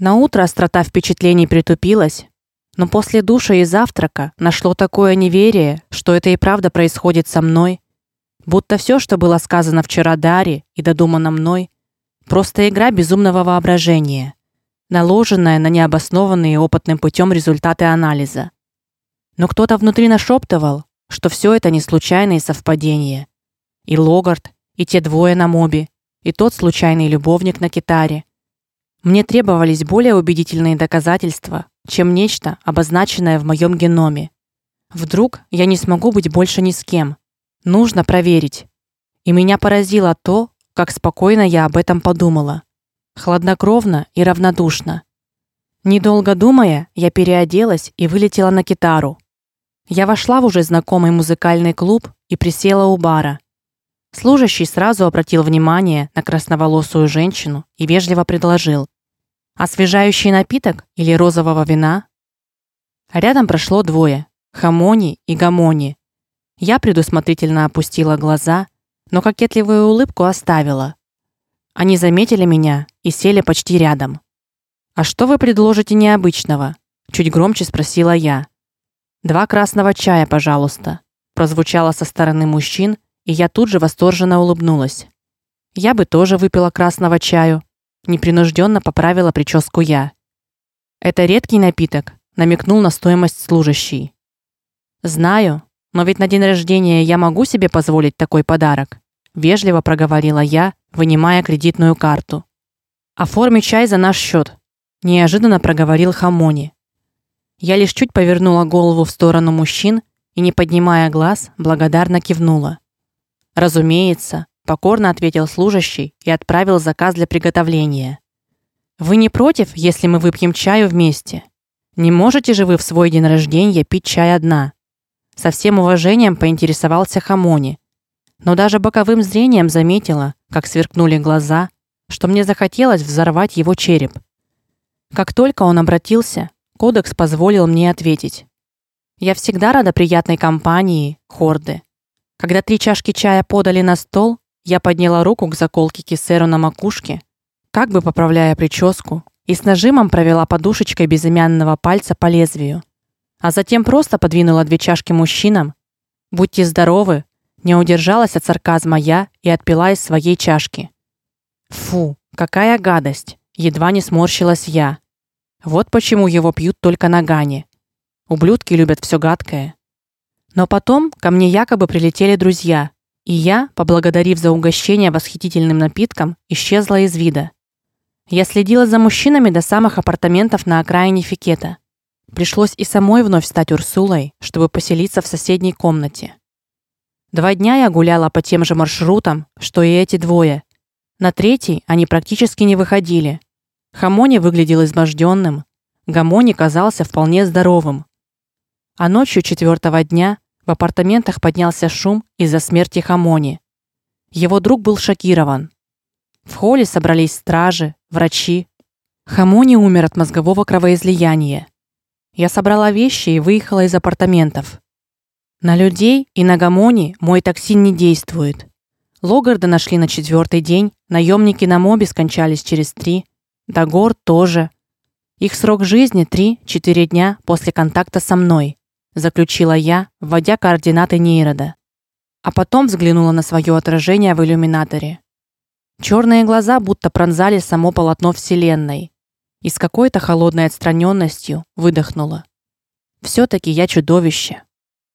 На утро острота впечатлений притупилась, но после душа и завтрака нашло такое неверие, что это и правда происходит со мной, будто все, что было сказано вчера Даре и додумано мной, просто игра безумного воображения, наложенная на необоснованные опытным путем результаты анализа. Но кто-то внутри нашептывал, что все это не случайные совпадения. И Логард, и те двое на мобе, и тот случайный любовник на китаре. Мне требовались более убедительные доказательства, чем нечто, обозначенное в моем геноме. Вдруг я не смогу быть больше ни с кем. Нужно проверить. И меня поразило то, как спокойно я об этом подумала. Хладнокровно и равнодушно. Недолго думая, я переоделась и вылетела на китару. Я вошла в уже знакомый музыкальный клуб и присела у бара. Служащий сразу обратил внимание на красноволосую женщину и вежливо предложил: "Освежающий напиток или розового вина?" А рядом прошло двое: Хамони и Гамони. Я предусмотрительно опустила глаза, но кокетливую улыбку оставила. Они заметили меня и сели почти рядом. "А что вы предложите необычного?" чуть громче спросила я. "Два красного чая, пожалуйста", прозвучало со стороны мужчин и я тут же восторженно улыбнулась. Я бы тоже выпила красного чаю, непринужденно поправила прическу я. Это редкий напиток, намекнул на стоимость служащий. Знаю, но ведь на день рождения я могу себе позволить такой подарок, вежливо проговорила я, вынимая кредитную карту. Оформи чай за наш счет, неожиданно проговорил Хамони. Я лишь чуть повернула голову в сторону мужчин и не поднимая глаз, благодарно кивнула. Разумеется, покорно ответил служащий и отправил заказ для приготовления. Вы не против, если мы выпьем чаю вместе? Не можете же вы в свой день рождения пить чай одна? Со всем уважением поинтересовался Хамони. Но даже боковым зрением заметила, как сверкнули глаза, что мне захотелось взорвать его череп. Как только он обратился, кодекс позволил мне ответить: "Я всегда рада приятной компании, хорды. Когда три чашки чая подали на стол, я подняла руку к заколке кисеру на макушке, как бы поправляя прическу, и с нажимом провела подушечкой безымянного пальца по лезвию. А затем просто подвинула две чашки мужчинам. Будьте здоровы, не удержалась от сарказма я и отпила из своей чашки. Фу, какая гадость, едва не сморщилась я. Вот почему его пьют только на гане. Ублюдки любят все гадкое. Но потом ко мне якобы прилетели друзья, и я, поблагодарив за угощение восхитительным напитком, исчезла из вида. Я следила за мужчинами до самых апартаментов на окраине Фикета. Пришлось и самой вновь стать Урсулой, чтобы поселиться в соседней комнате. Два дня я гуляла по тем же маршрутам, что и эти двое. На третий они практически не выходили. Хамони выглядел изможденным, Гамони казался вполне здоровым. А ночью четвертого дня в апартаментах поднялся шум из-за смерти Хамони. Его друг был шокирован. В холле собрались стражи, врачи. Хамони умер от мозгового кровоизлияния. Я собрала вещи и выехала из апартаментов. На людей и на Гамони мой токсин не действует. Логарда нашли на четвертый день, наемники на мобе скончались через три, Дагор тоже. Их срок жизни 3-4 дня после контакта со мной заключила я, вводя координаты нейрода. А потом взглянула на свое отражение в иллюминаторе. Черные глаза будто пронзали само полотно вселенной, и с какой-то холодной отстраненностью выдохнула: все таки я чудовище.